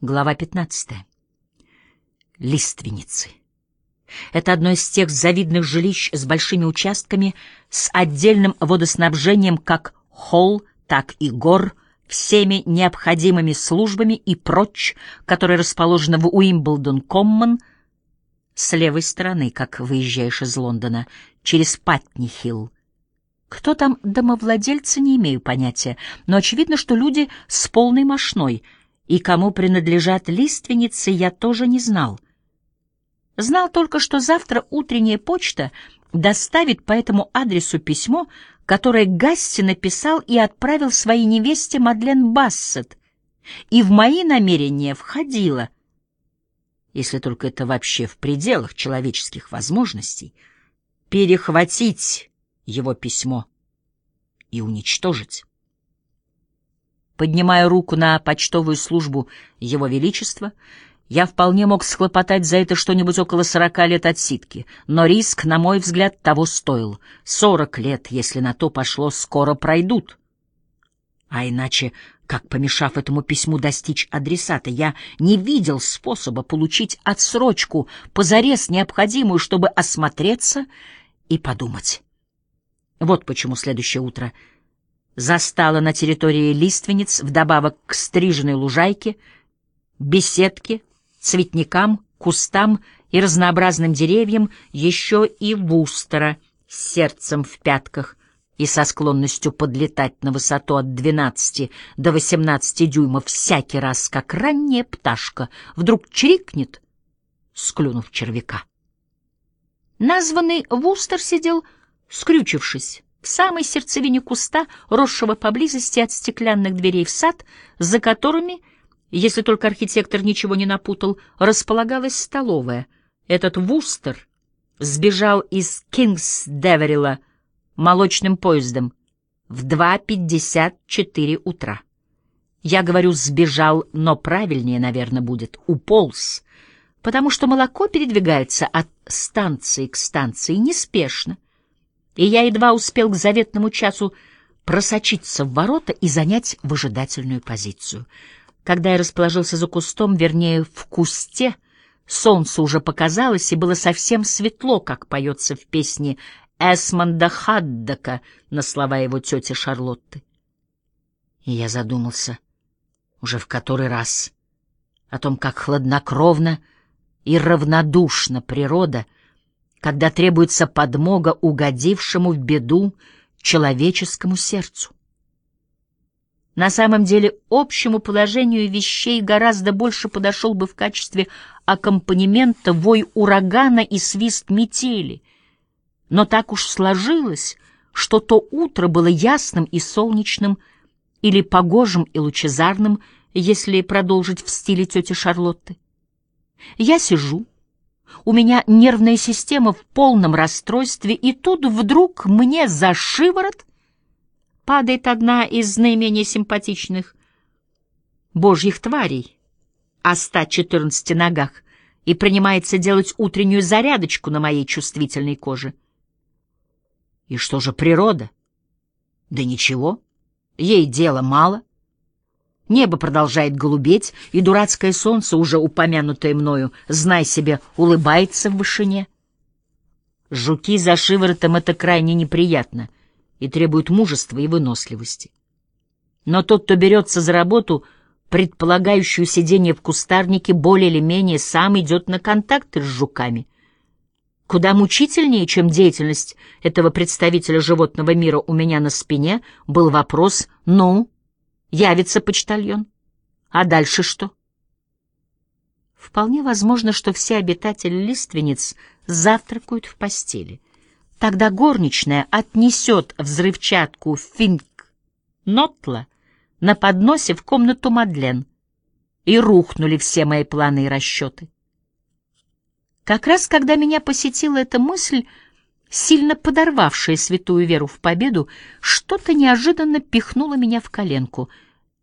Глава 15. Лиственницы. Это одно из тех завидных жилищ с большими участками, с отдельным водоснабжением как холл, так и гор, всеми необходимыми службами и прочь, которые расположены в Уимблдон-Коммон с левой стороны, как выезжаешь из Лондона, через Патни-Хилл. Кто там домовладельцы, не имею понятия, но очевидно, что люди с полной мошной — и кому принадлежат лиственницы, я тоже не знал. Знал только, что завтра утренняя почта доставит по этому адресу письмо, которое Гасси написал и отправил своей невесте Мадлен Бассет, и в мои намерения входило, если только это вообще в пределах человеческих возможностей, перехватить его письмо и уничтожить поднимая руку на почтовую службу Его Величества, я вполне мог схлопотать за это что-нибудь около сорока лет отсидки, но риск, на мой взгляд, того стоил. Сорок лет, если на то пошло, скоро пройдут. А иначе, как помешав этому письму достичь адресата, я не видел способа получить отсрочку, позарез необходимую, чтобы осмотреться и подумать. Вот почему следующее утро — застала на территории лиственниц, вдобавок к стриженной лужайке, беседке, цветникам, кустам и разнообразным деревьям еще и вустера с сердцем в пятках и со склонностью подлетать на высоту от 12 до 18 дюймов всякий раз, как ранняя пташка вдруг чирикнет, склюнув червяка. Названный Вустер сидел, скрючившись, в самой сердцевине куста, росшего поблизости от стеклянных дверей в сад, за которыми, если только архитектор ничего не напутал, располагалась столовая. Этот Вустер сбежал из Кингс-Деверила молочным поездом в 2.54 утра. Я говорю «сбежал», но правильнее, наверное, будет «уполз», потому что молоко передвигается от станции к станции неспешно, и я едва успел к заветному часу просочиться в ворота и занять выжидательную позицию. Когда я расположился за кустом, вернее, в кусте, солнце уже показалось, и было совсем светло, как поется в песне Эсмонда Хаддака на слова его тети Шарлотты. И я задумался уже в который раз о том, как хладнокровно и равнодушна природа — когда требуется подмога угодившему в беду человеческому сердцу. На самом деле, общему положению вещей гораздо больше подошел бы в качестве аккомпанемента вой урагана и свист метели. Но так уж сложилось, что то утро было ясным и солнечным, или погожим и лучезарным, если продолжить в стиле тети Шарлотты. Я сижу, у меня нервная система в полном расстройстве, и тут вдруг мне за шиворот падает одна из наименее симпатичных божьих тварей о 114 ногах и принимается делать утреннюю зарядочку на моей чувствительной коже. И что же природа? Да ничего, ей дела мало. Небо продолжает голубеть, и дурацкое солнце, уже упомянутое мною, знай себе, улыбается в вышине. Жуки за шиворотом — это крайне неприятно и требует мужества и выносливости. Но тот, кто берется за работу, предполагающую сидение в кустарнике, более или менее сам идет на контакты с жуками. Куда мучительнее, чем деятельность этого представителя животного мира у меня на спине, был вопрос «Ну?» Явится почтальон. А дальше что? Вполне возможно, что все обитатели лиственниц завтракают в постели. Тогда горничная отнесет взрывчатку Финк Нотла на подносе в комнату Мадлен. И рухнули все мои планы и расчеты. Как раз когда меня посетила эта мысль, сильно подорвавшая святую веру в победу, что-то неожиданно пихнуло меня в коленку.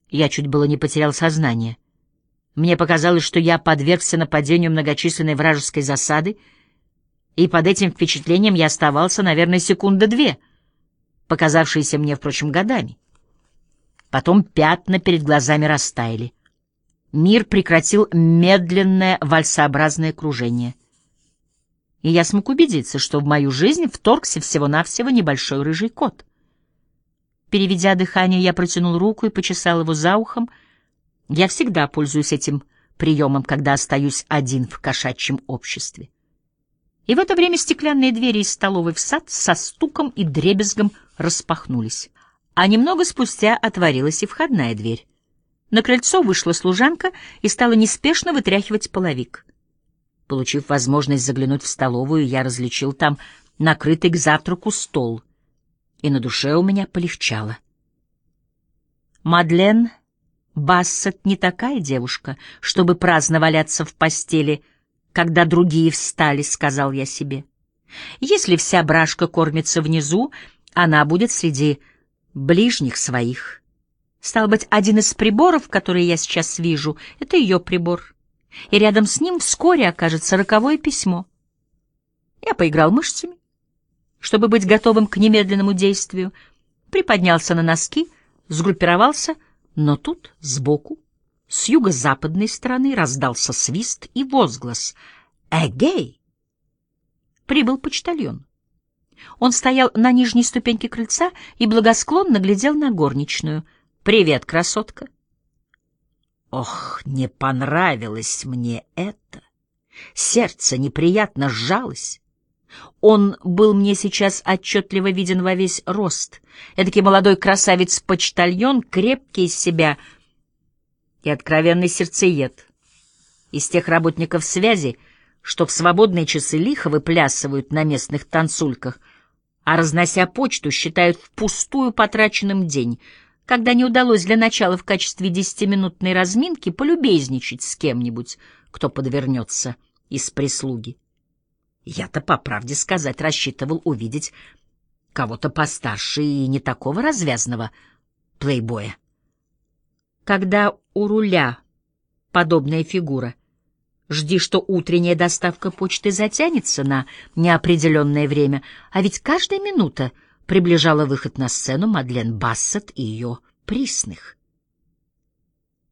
Я чуть было не потерял сознание. Мне показалось, что я подвергся нападению многочисленной вражеской засады, и под этим впечатлением я оставался, наверное, секунды две, показавшиеся мне, впрочем, годами. Потом пятна перед глазами растаяли. Мир прекратил медленное вальсообразное кружение. И я смог убедиться, что в мою жизнь вторгся всего-навсего небольшой рыжий кот. Переведя дыхание, я протянул руку и почесал его за ухом. Я всегда пользуюсь этим приемом, когда остаюсь один в кошачьем обществе. И в это время стеклянные двери из столовой в сад со стуком и дребезгом распахнулись. А немного спустя отворилась и входная дверь. На крыльцо вышла служанка и стала неспешно вытряхивать половик. Получив возможность заглянуть в столовую, я различил там накрытый к завтраку стол, и на душе у меня полегчало. Мадлен Бассет не такая девушка, чтобы праздно валяться в постели, когда другие встали, — сказал я себе. Если вся брашка кормится внизу, она будет среди ближних своих. Стал быть, один из приборов, которые я сейчас вижу, — это ее прибор. И рядом с ним вскоре окажется роковое письмо. Я поиграл мышцами, чтобы быть готовым к немедленному действию, приподнялся на носки, сгруппировался, но тут, сбоку, с юго-западной стороны раздался свист и возглас «Эгей!» Прибыл почтальон. Он стоял на нижней ступеньке крыльца и благосклонно глядел на горничную — «Привет, красотка!» Ох, не понравилось мне это. Сердце неприятно сжалось. Он был мне сейчас отчетливо виден во весь рост. Эдакий молодой красавец-почтальон, крепкий из себя и откровенный сердцеед. Из тех работников связи, что в свободные часы лихо выплясывают на местных танцульках, а, разнося почту, считают впустую потраченным день — когда не удалось для начала в качестве десятиминутной разминки полюбезничать с кем-нибудь, кто подвернется из прислуги. Я-то, по правде сказать, рассчитывал увидеть кого-то постарше и не такого развязного плейбоя. Когда у руля подобная фигура, жди, что утренняя доставка почты затянется на неопределенное время, а ведь каждая минута — приближала выход на сцену Мадлен Бассет и ее присных.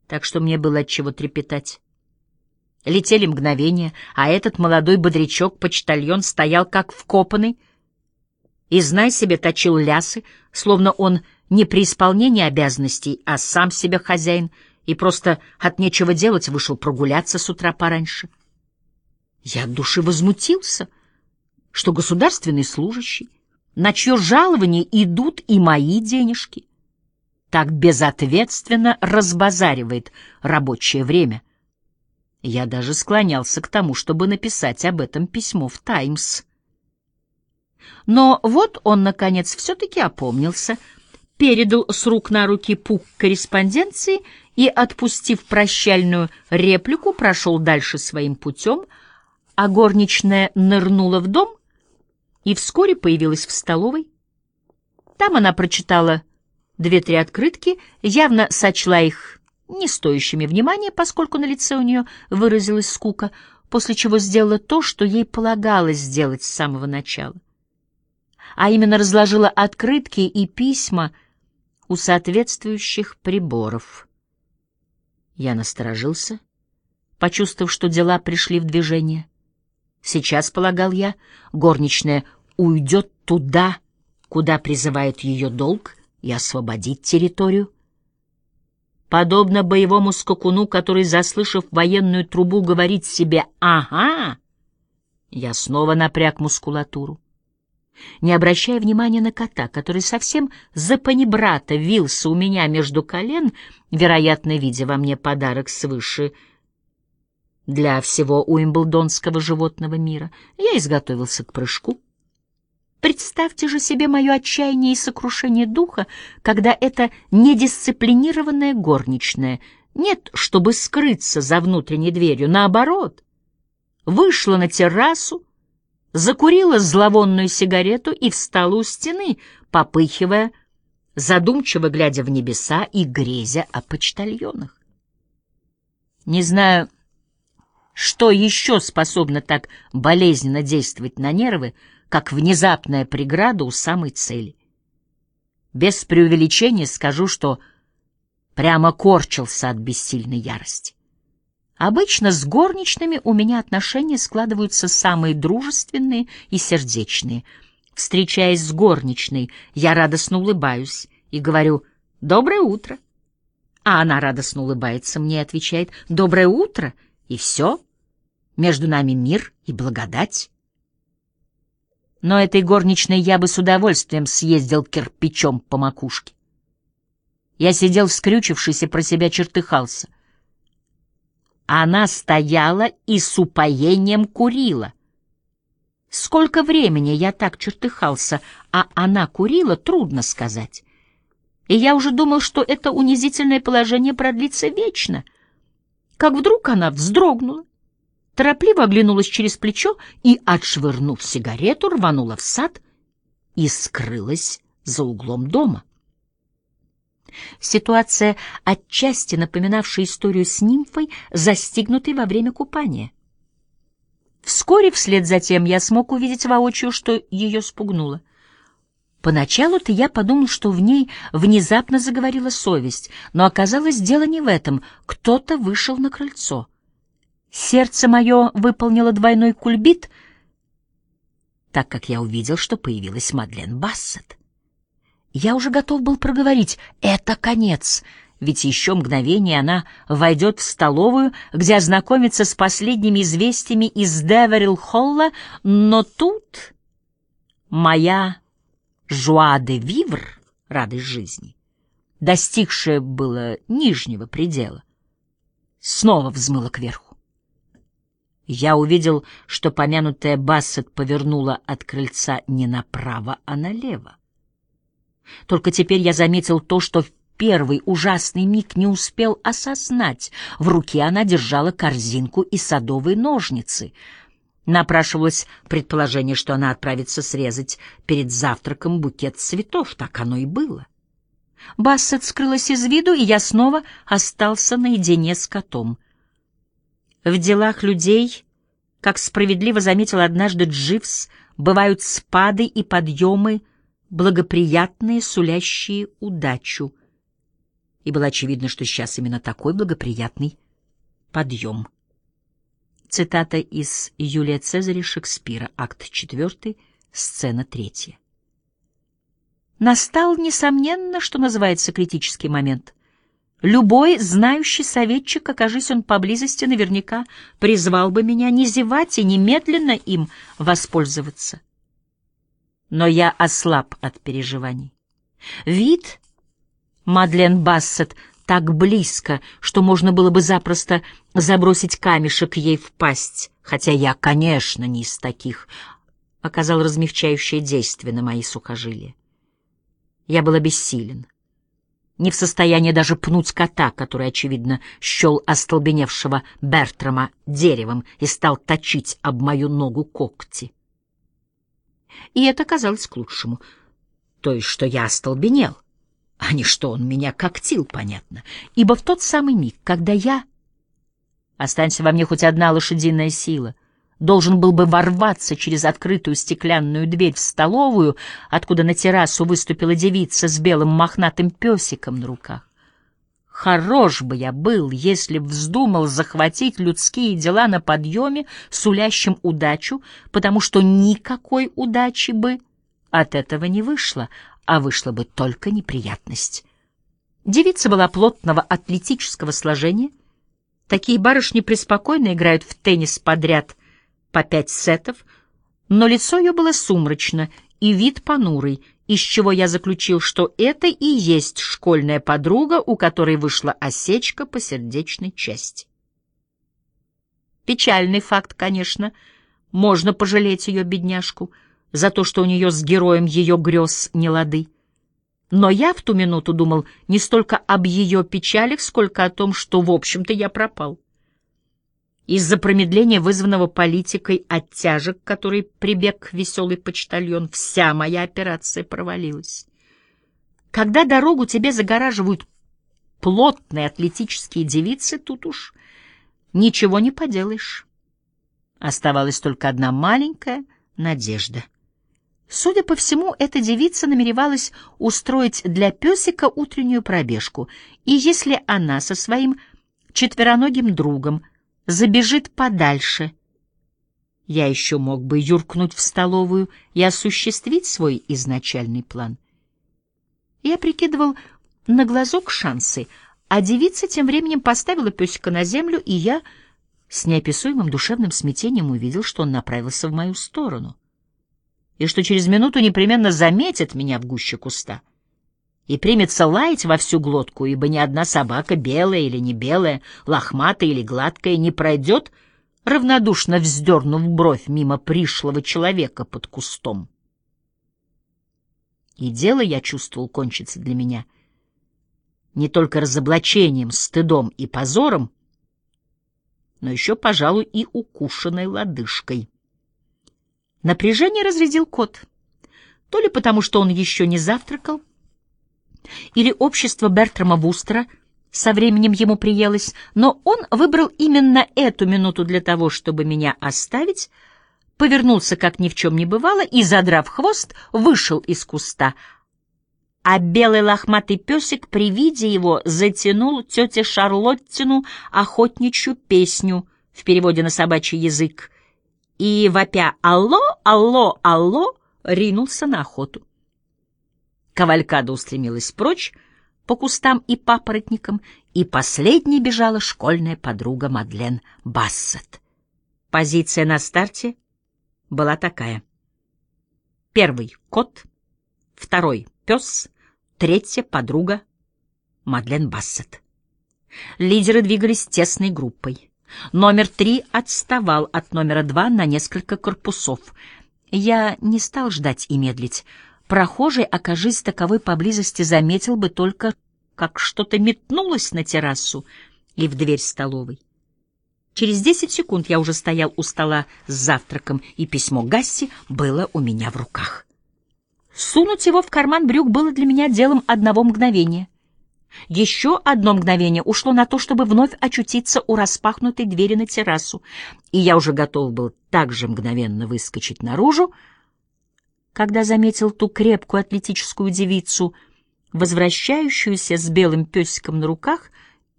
Так что мне было от чего трепетать. Летели мгновения, а этот молодой бодрячок-почтальон стоял как вкопанный и, знай себе, точил лясы, словно он не при исполнении обязанностей, а сам себе хозяин, и просто от нечего делать вышел прогуляться с утра пораньше. Я от души возмутился, что государственный служащий на чье жалование идут и мои денежки. Так безответственно разбазаривает рабочее время. Я даже склонялся к тому, чтобы написать об этом письмо в «Таймс». Но вот он, наконец, все-таки опомнился, передал с рук на руки пук корреспонденции и, отпустив прощальную реплику, прошел дальше своим путем, а горничная нырнула в дом — и вскоре появилась в столовой. Там она прочитала две-три открытки, явно сочла их не стоящими внимания, поскольку на лице у нее выразилась скука, после чего сделала то, что ей полагалось сделать с самого начала. А именно разложила открытки и письма у соответствующих приборов. Я насторожился, почувствовав, что дела пришли в движение. Сейчас, полагал я, горничная уйдет туда, куда призывает ее долг, и освободит территорию. Подобно боевому скакуну, который, заслышав военную трубу, говорит себе «Ага!», я снова напряг мускулатуру. Не обращая внимания на кота, который совсем за панибрата вился у меня между колен, вероятно, видя во мне подарок свыше — для всего уимблдонского животного мира, я изготовился к прыжку. Представьте же себе мое отчаяние и сокрушение духа, когда эта недисциплинированная горничная, нет, чтобы скрыться за внутренней дверью, наоборот, вышла на террасу, закурила зловонную сигарету и встала у стены, попыхивая, задумчиво глядя в небеса и грезя о почтальонах. Не знаю, что еще способно так болезненно действовать на нервы, как внезапная преграда у самой цели? Без преувеличения скажу, что прямо корчился от бессильной ярости. Обычно с горничными у меня отношения складываются самые дружественные и сердечные. Встречаясь с горничной, я радостно улыбаюсь и говорю «Доброе утро». А она радостно улыбается мне и отвечает «Доброе утро» и все. Между нами мир и благодать. Но этой горничной я бы с удовольствием съездил кирпичом по макушке. Я сидел скрючившись и про себя чертыхался. Она стояла и с упоением курила. Сколько времени я так чертыхался, а она курила, трудно сказать. И я уже думал, что это унизительное положение продлится вечно. Как вдруг она вздрогнула, торопливо оглянулась через плечо и, отшвырнув сигарету, рванула в сад и скрылась за углом дома. Ситуация, отчасти напоминавшая историю с нимфой, застигнутой во время купания. Вскоре вслед за тем я смог увидеть воочию, что ее спугнуло. Поначалу-то я подумал, что в ней внезапно заговорила совесть, но оказалось дело не в этом. Кто-то вышел на крыльцо. Сердце мое выполнило двойной кульбит, так как я увидел, что появилась Мадлен Бассет. Я уже готов был проговорить «это конец», ведь еще мгновение она войдет в столовую, где ознакомится с последними известиями из Деверилл-Холла, но тут моя жуа де вивр, радость жизни, достигшая было нижнего предела, снова взмыла кверху. Я увидел, что помянутая Бассет повернула от крыльца не направо, а налево. Только теперь я заметил то, что в первый ужасный миг не успел осознать. В руке она держала корзинку и садовые ножницы. Напрашивалось предположение, что она отправится срезать перед завтраком букет цветов. Так оно и было. Бассет скрылась из виду, и я снова остался наедине с котом. В делах людей, как справедливо заметил однажды Дживс, бывают спады и подъемы, благоприятные, сулящие удачу. И было очевидно, что сейчас именно такой благоприятный подъем. Цитата из Юлия Цезаря Шекспира, акт 4, сцена 3. Настал, несомненно, что называется критический момент. Любой знающий советчик, окажись он поблизости, наверняка призвал бы меня не зевать и немедленно им воспользоваться но я ослаб от переживаний. Вид Мадлен Бассет так близко, что можно было бы запросто забросить камешек ей в пасть, хотя я, конечно, не из таких, оказал размягчающее действие на мои сухожилия. Я был обессилен, не в состоянии даже пнуть кота, который, очевидно, щел остолбеневшего Бертрама деревом и стал точить об мою ногу когти и это казалось к лучшему. То есть, что я остолбенел, а не что он меня когтил, понятно. Ибо в тот самый миг, когда я... Останься во мне хоть одна лошадиная сила — должен был бы ворваться через открытую стеклянную дверь в столовую, откуда на террасу выступила девица с белым мохнатым песиком на руках. Хорош бы я был, если б вздумал захватить людские дела на подъеме, сулящим удачу, потому что никакой удачи бы от этого не вышло, а вышла бы только неприятность. Девица была плотного атлетического сложения. Такие барышни преспокойно играют в теннис подряд по пять сетов, но лицо ее было сумрачно и вид понурый — из чего я заключил, что это и есть школьная подруга, у которой вышла осечка по сердечной части. Печальный факт, конечно. Можно пожалеть ее, бедняжку, за то, что у нее с героем ее грез не лады. Но я в ту минуту думал не столько об ее печалях, сколько о том, что, в общем-то, я пропал. Из-за промедления, вызванного политикой оттяжек, который прибег веселый почтальон, вся моя операция провалилась. Когда дорогу тебе загораживают плотные атлетические девицы, тут уж ничего не поделаешь. Оставалась только одна маленькая надежда. Судя по всему, эта девица намеревалась устроить для песика утреннюю пробежку, и если она со своим четвероногим другом — забежит подальше. Я еще мог бы юркнуть в столовую и осуществить свой изначальный план. Я прикидывал на глазок шансы, а девица тем временем поставила песика на землю, и я с неописуемым душевным смятением увидел, что он направился в мою сторону, и что через минуту непременно заметит меня в гуще куста и примется лаять во всю глотку, ибо ни одна собака, белая или не белая, лохматая или гладкая, не пройдет, равнодушно вздернув бровь мимо пришлого человека под кустом. И дело, я чувствовал, кончится для меня не только разоблачением, стыдом и позором, но еще, пожалуй, и укушенной лодыжкой. Напряжение разрядил кот. То ли потому, что он еще не завтракал, или общество Бертрама Вустера со временем ему приелось, но он выбрал именно эту минуту для того, чтобы меня оставить, повернулся, как ни в чем не бывало, и, задрав хвост, вышел из куста. А белый лохматый песик при виде его затянул тете Шарлоттину охотничью песню в переводе на собачий язык и, вопя «Алло, алло, алло!» ринулся на охоту. Кавалькада устремилась прочь по кустам и папоротникам, и последней бежала школьная подруга Мадлен Бассет. Позиция на старте была такая. Первый — кот, второй — пес, третья — подруга Мадлен Бассет. Лидеры двигались тесной группой. Номер три отставал от номера два на несколько корпусов. Я не стал ждать и медлить. Прохожий, окажись таковой поблизости, заметил бы только, как что-то метнулось на террасу и в дверь столовой. Через десять секунд я уже стоял у стола с завтраком, и письмо Гасси было у меня в руках. Сунуть его в карман брюк было для меня делом одного мгновения. Еще одно мгновение ушло на то, чтобы вновь очутиться у распахнутой двери на террасу, и я уже готов был так же мгновенно выскочить наружу, когда заметил ту крепкую атлетическую девицу, возвращающуюся с белым песиком на руках,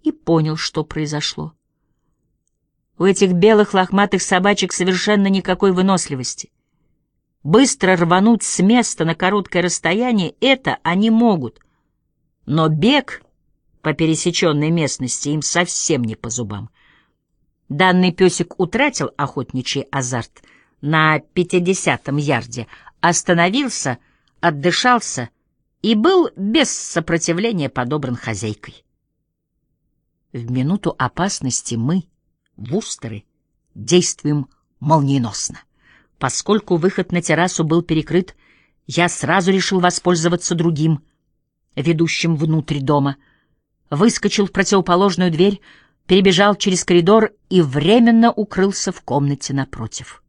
и понял, что произошло. У этих белых лохматых собачек совершенно никакой выносливости. Быстро рвануть с места на короткое расстояние — это они могут. Но бег по пересеченной местности им совсем не по зубам. Данный песик утратил охотничий азарт на пятидесятом ярде, остановился, отдышался и был без сопротивления подобран хозяйкой. В минуту опасности мы — Вустеры действуем молниеносно. Поскольку выход на террасу был перекрыт, я сразу решил воспользоваться другим, ведущим внутрь дома. Выскочил в противоположную дверь, перебежал через коридор и временно укрылся в комнате напротив.